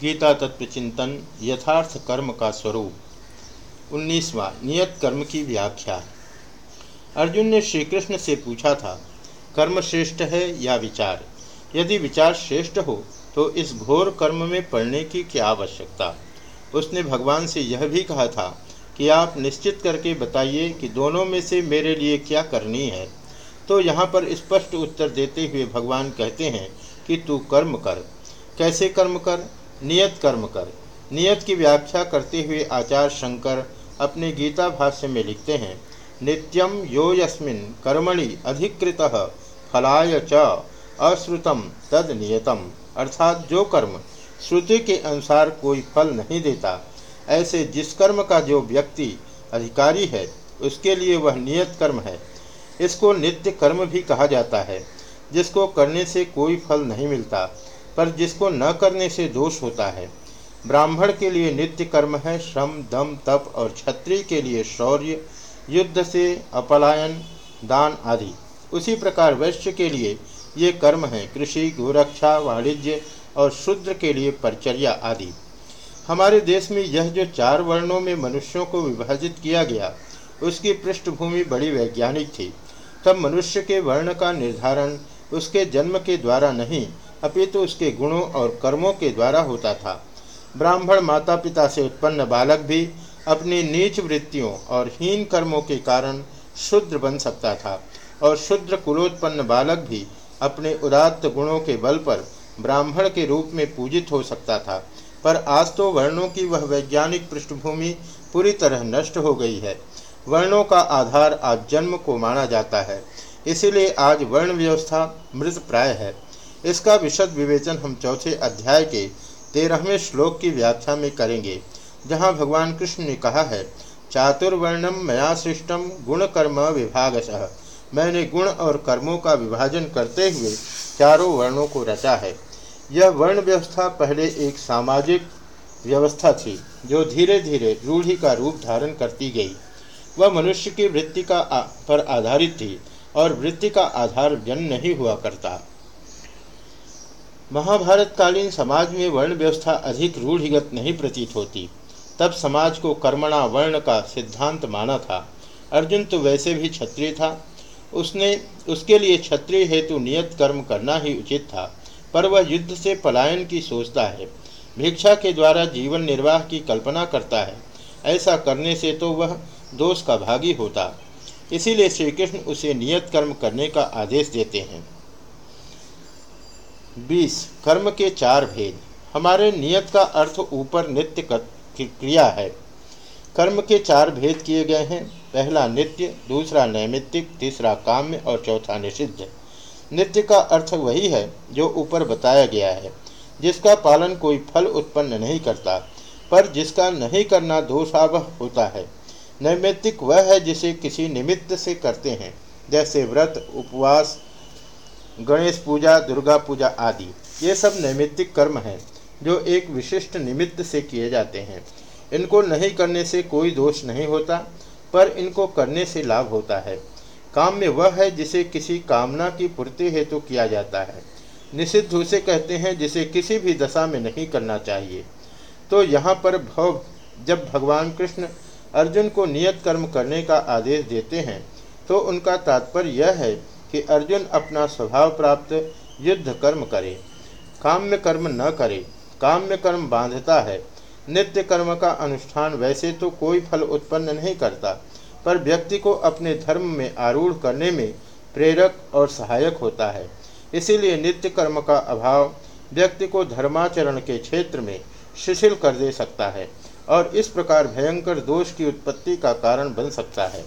गीता तत्व चिंतन यथार्थ कर्म का स्वरूप। उन्नीसवा, नियत कर्म की व्याख्या। अर्जुन ने श्री कृष्ण से पूछा था, कर्म श्रेष्ठ है या विचार? यदि विचार श्रेष्ठ हो तो इस घोर कर्म में पड़ने की क्या आवश्यकता? उसने भगवान से यह भी कहा था कि आप निश्चित करके बताइए कि दोनों में से मेरे लिए क्या करनी है। तो यहाँ पर स्पष्ट उत्तर देते हुए भगवान कहते हैं कि तू कर्म कर। कैसे कर्म कर? नियत कर्म कर। नियत की व्याख्या करते हुए आचार्य शंकर अपने गीता भाष्य में लिखते हैं नित्यम यो यस्मिन कर्मणि अधिकृत फलाय च अश्रुतम तद नियतम। अर्थात जो कर्म श्रुति के अनुसार कोई फल नहीं देता, ऐसे जिस कर्म का जो व्यक्ति अधिकारी है, उसके लिए वह नियत कर्म है। इसको नित्य कर्म भी कहा जाता है, जिसको करने से कोई फल नहीं मिलता। पर जिसको न करने से दोष होता है। ब्राह्मण के लिए नित्य कर्म है, श्रम, दम, तप और क्षत्रिय के लिए शौर्य, युद्ध से अपलायन, दान आदि। उसी प्रकार वैश्य के लिए ये कर्म हैं, कृषि, गोरक्षा, वाणिज्य और शूद्र के लिए परिचर्या आदि। हमारे देश में यह जो चार वर्णों में मनुष्यों को विभाजित किया गया, उसकी पृष्ठभूमि बड़ी वैज्ञानिक थी। तब मनुष्य के वर्ण का निर्धारण उसके जन्म के द्वारा नहीं अपितु तो उसके गुणों और कर्मों के द्वारा होता था। ब्राह्मण माता पिता से उत्पन्न बालक भी अपनी नीच वृत्तियों और हीन कर्मों के कारण शुद्र बन सकता था और शुद्र कुलोत्पन्न बालक भी अपने उदात्त गुणों के बल पर ब्राह्मण के रूप में पूजित हो सकता था। पर आज तो वर्णों की वह वैज्ञानिक पृष्ठभूमि पूरी तरह नष्ट हो गई है। वर्णों का आधार आज जन्म को माना जाता है। इसीलिए आज वर्ण व्यवस्था मृत प्राय है। इसका विशद विवेचन हम चौथे अध्याय के तेरहवें श्लोक की व्याख्या में करेंगे जहाँ भगवान कृष्ण ने कहा है चातुर्वर्णम मया सृष्टम गुण कर्म विभागशः। मैंने गुण और कर्मों का विभाजन करते हुए चारों वर्णों को रचा है। यह वर्ण व्यवस्था पहले एक सामाजिक व्यवस्था थी जो धीरे धीरे रूढ़ी का रूप धारण करती गई। वह मनुष्य की वृत्ति का आ, पर आधारित थी और वृत्ति का आधार जन्म नहीं हुआ करता। महाभारत कालीन समाज में वर्ण व्यवस्था अधिक रूढ़िगत नहीं प्रतीत होती। तब समाज को कर्मणा वर्ण का सिद्धांत माना था। अर्जुन तो वैसे भी क्षत्रिय था। उसने, उसके लिए क्षत्रिय हेतु नियत कर्म करना ही उचित था। पर वह युद्ध से पलायन की सोचता है। भिक्षा के द्वारा जीवन निर्वाह की कल्पना करता है। ऐसा करने से तो वह दोष का भागी होता। इसीलिए श्री कृष्ण उसे नियत कर्म करने का आदेश देते हैं। बीस कर्म के चार भेद। हमारे नियत का अर्थ ऊपर नित्य क्रिया है। कर्म के चार भेद किए गए हैं। पहला नित्य, दूसरा नैमित्तिक, तीसरा काम्य और चौथा निषिद्ध। नित्य का अर्थ वही है जो ऊपर बताया गया है, जिसका पालन कोई फल उत्पन्न नहीं करता, पर जिसका नहीं करना दोषावह होता है। नैमित्तिक वह है जिसे किसी निमित्त से करते हैं, जैसे व्रत, उपवास गणेश पूजा, दुर्गा पूजा आदि, ये सब नैमित्तिक कर्म हैं, जो एक विशिष्ट निमित्त से किए जाते हैं। इनको नहीं करने से कोई दोष नहीं होता, पर इनको करने से लाभ होता है। काम में वह है जिसे किसी कामना की पूर्ति हेतु तो किया जाता है। निषिद्ध उसे कहते हैं जिसे किसी भी दशा में नहीं करना चाहिए। तो यहाँ पर भव, जब भगवान कृष्ण अर्जुन को नियत कर्म करने का आदेश देते हैं तो उनका तात्पर्य यह है कि अर्जुन अपना स्वभाव प्राप्त युद्ध कर्म करे, काम्य कर्म न करे, काम्य कर्म बांधता है। नित्य कर्म का अनुष्ठान वैसे तो कोई फल उत्पन्न नहीं करता, पर व्यक्ति को अपने धर्म में आरूढ़ करने में प्रेरक और सहायक होता है। इसीलिए नित्य कर्म का अभाव व्यक्ति को धर्माचरण के क्षेत्र में शिथिल कर दे सकता है और इस प्रकार भयंकर दोष की उत्पत्ति का कारण बन सकता है।